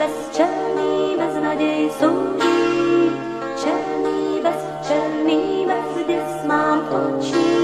bezčelný, bez naději soudí. Černý bez, černý bez, děs mám očí.